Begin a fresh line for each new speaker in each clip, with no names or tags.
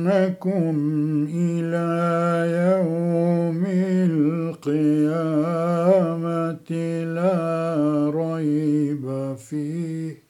ليجمعنكم إلى يوم القيامة لا ريب فيه.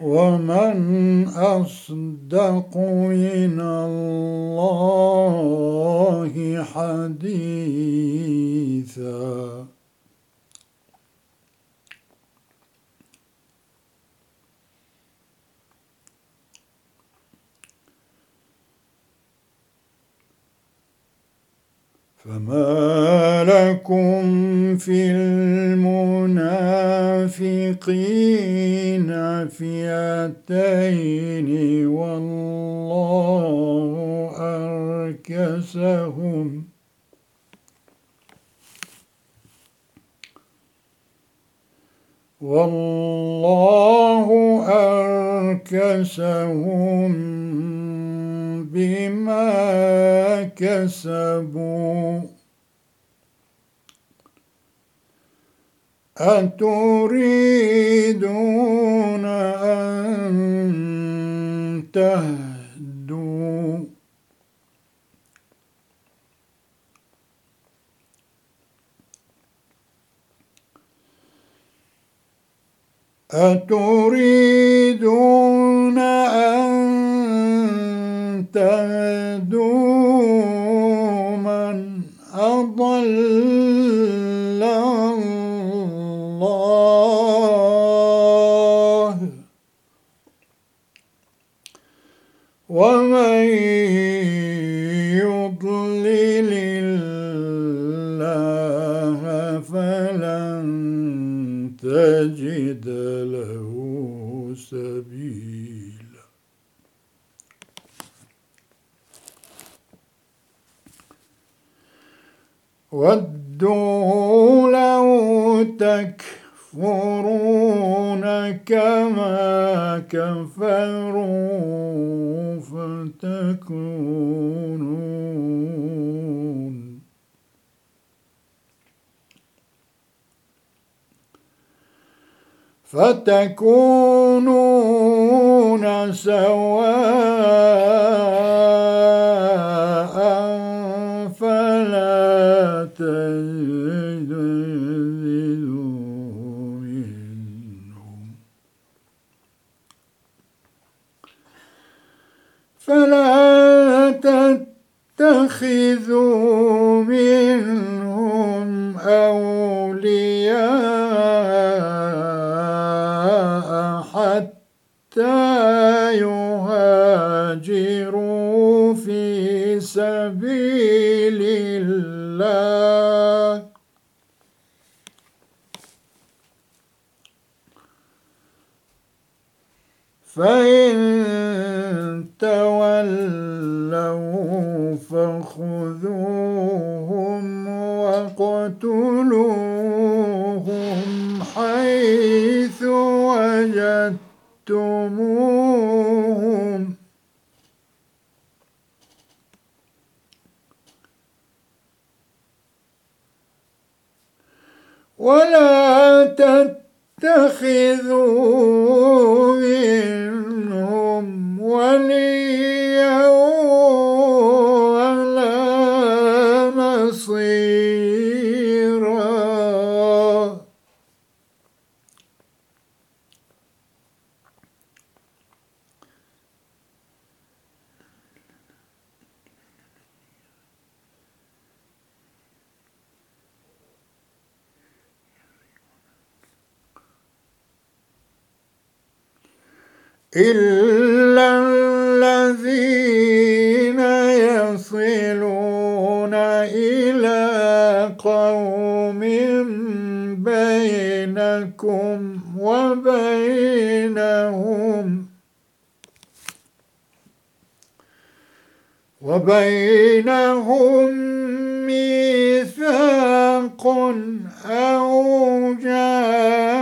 ومن أصدق من الله حديثا. فما لكم في المنافقين فئتين والله أركسهم والله أركسهم بما كسبوا. أتريدون أن تهدوا؟ أتريدون من أضل ودوا لو تكفرون كما كفروا فتكونون فتكونون سواء فلا تتخذوا منهم أولياء حتى يهاجروا في سبيل الله. فإن واقتلوهم حيث وجدتموهم. ولا تتخذوا منهم وليا. إلا الذين يصلون إلى قوم بينكم وبينهم وبينهم ميثاق أو جاهل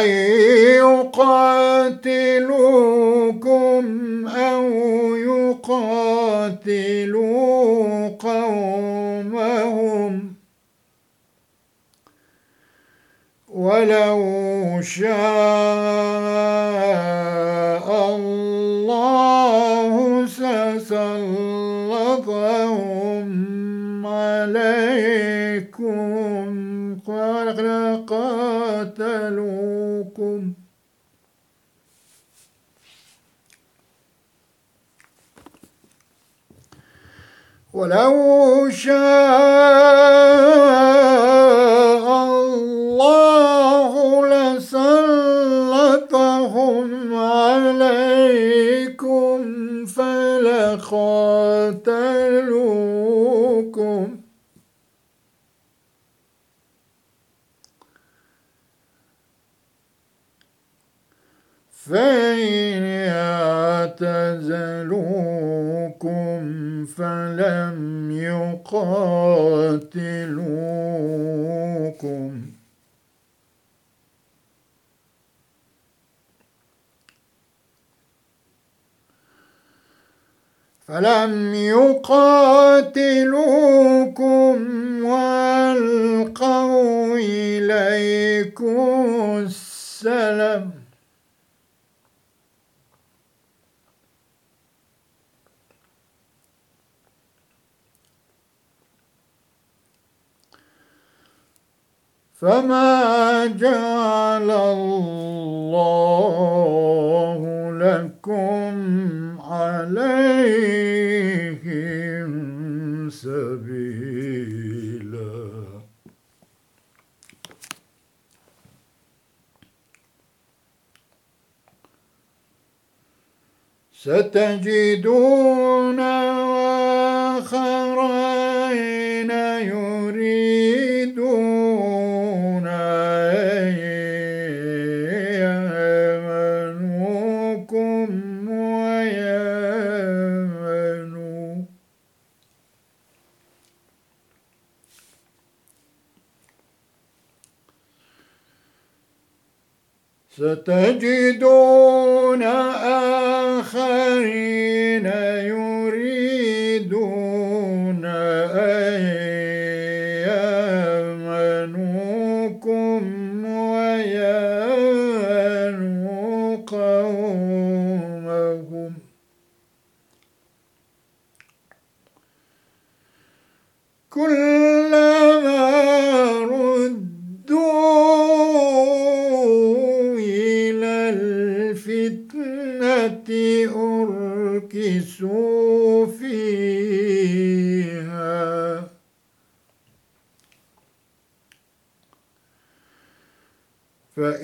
أن يقاتلوكم أو يقاتلوا قومهم ولو شاء ولو شاء الله لسلطهم عليكم فلقاتلوكم. فإن اعتزلوكم فلم يقاتلوكم فلم يقاتلوكم والقوا إليكم السلام فما جعل الله لكم عليهم سبيلا ستجدون ستجدون آخرين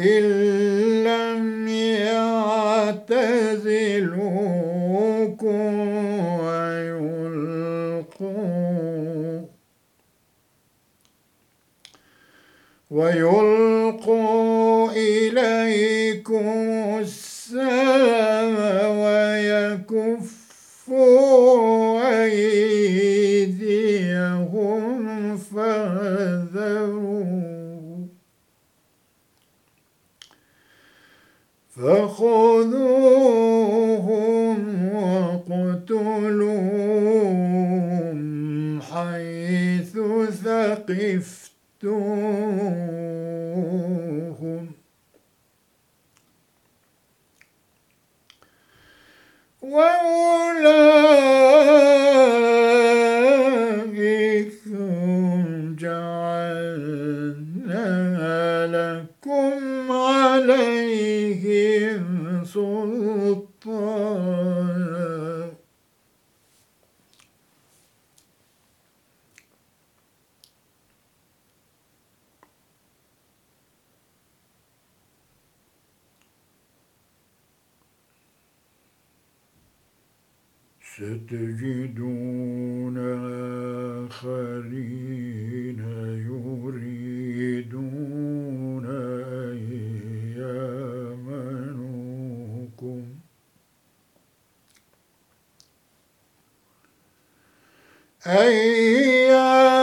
فإن سلطانا ستجدون آخرين Hey.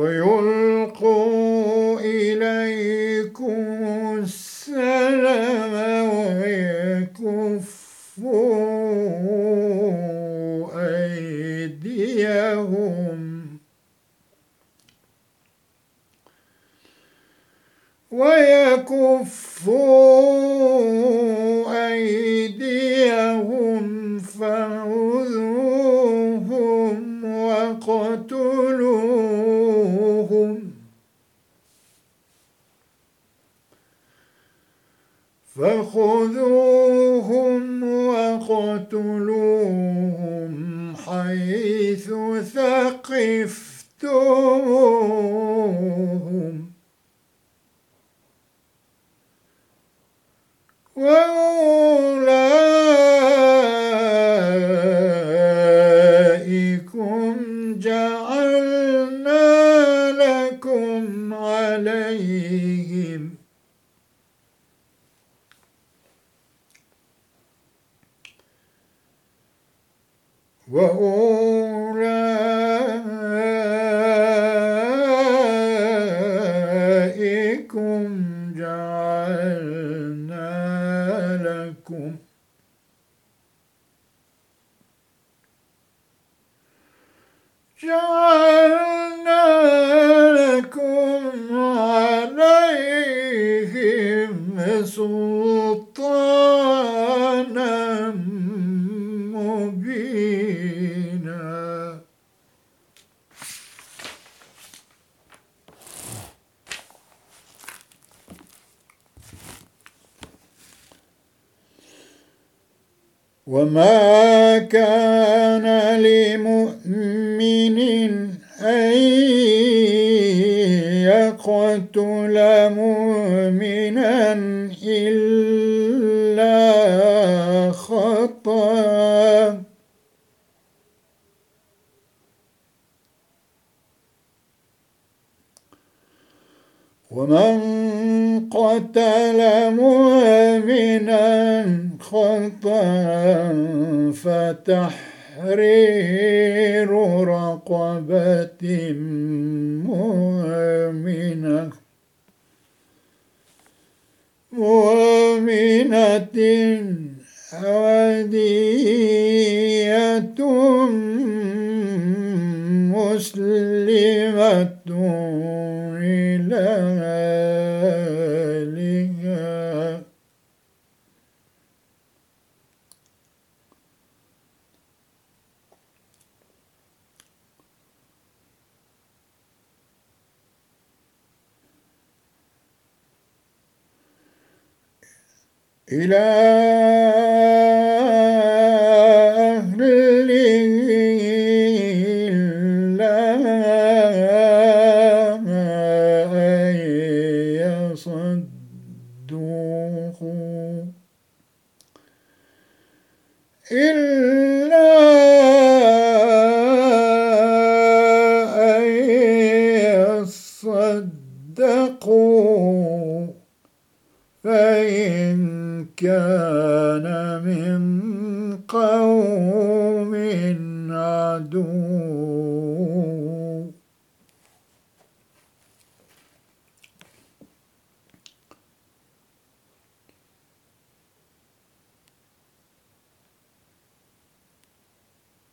وينفع فخذوهم وقتلوهم حيث ثقفتموهم وأولئك وهم وما كان لمؤمن أن يقتل مؤمنا إلا خطأ. ومن قتل مؤمنا خطأ فتحرير رقبة مؤمنة. مؤمنة أودية إلى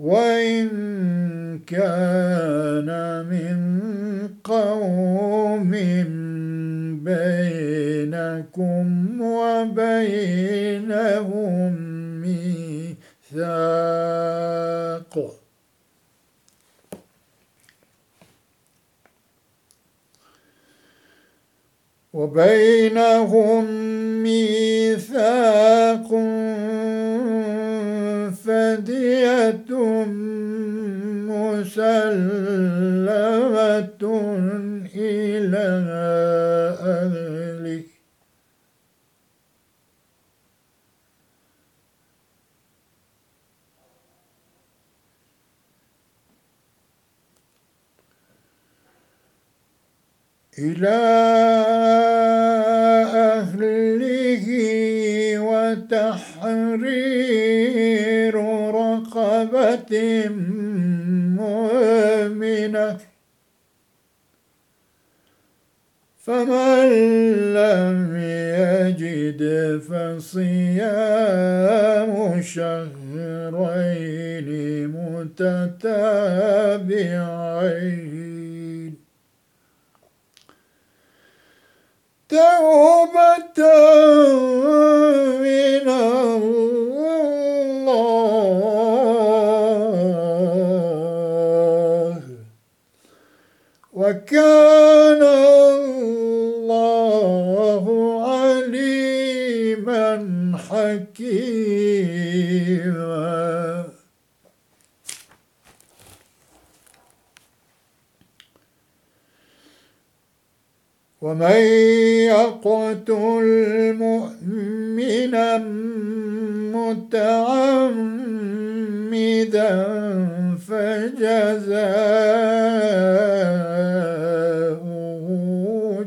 وإن كان من قوم بينكم وبينهم ميثاق وبينهم ميثاق فدية مسلمة إلى أهله إلى أهله وتحرير مؤمنة. فمن لم يجد فصيام شهرين متتابعين. توبة وكان الله عليما حكيما. ومن يقتل مؤمنا متعمدا فجزاؤه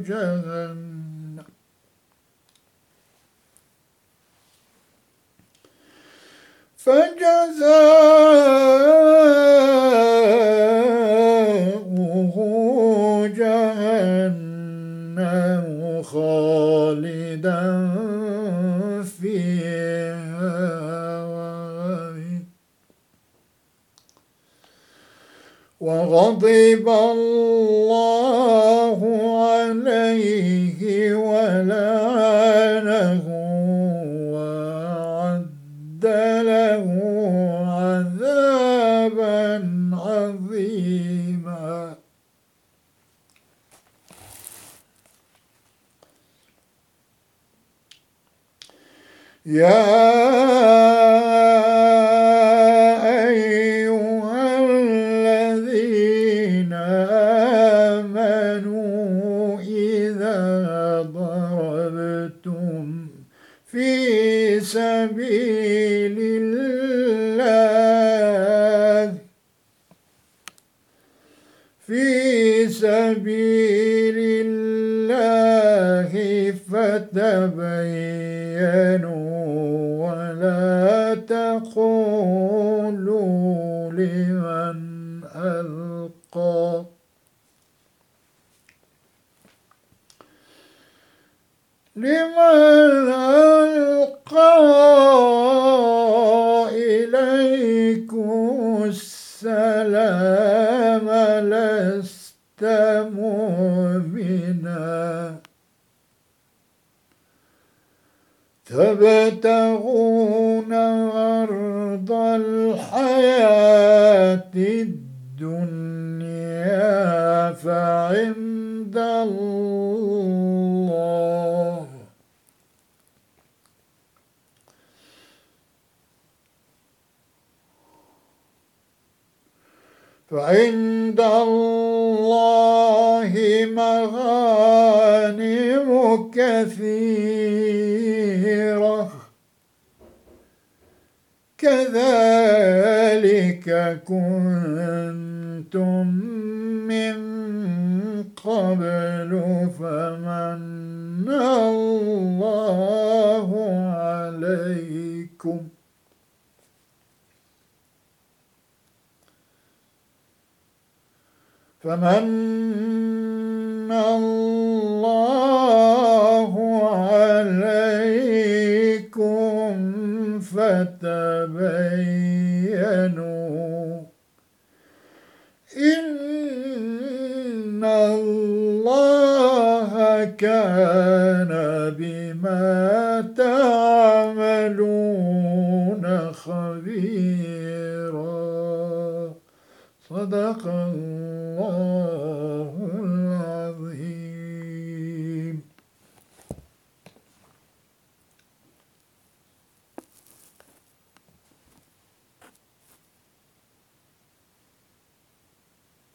جهنم فجزاؤه جهنم خالدا فيها. وغضب الله Yeah. ألقى. لمن ألقى إليكم السلام لست مؤمنا. تبتغون عرض الحياة الدنيا فعند الله. فعند الله مغانم كثيرة. كذلك كنتم من قبل فمن الله عليكم. فمن الله عليكم فتبينوا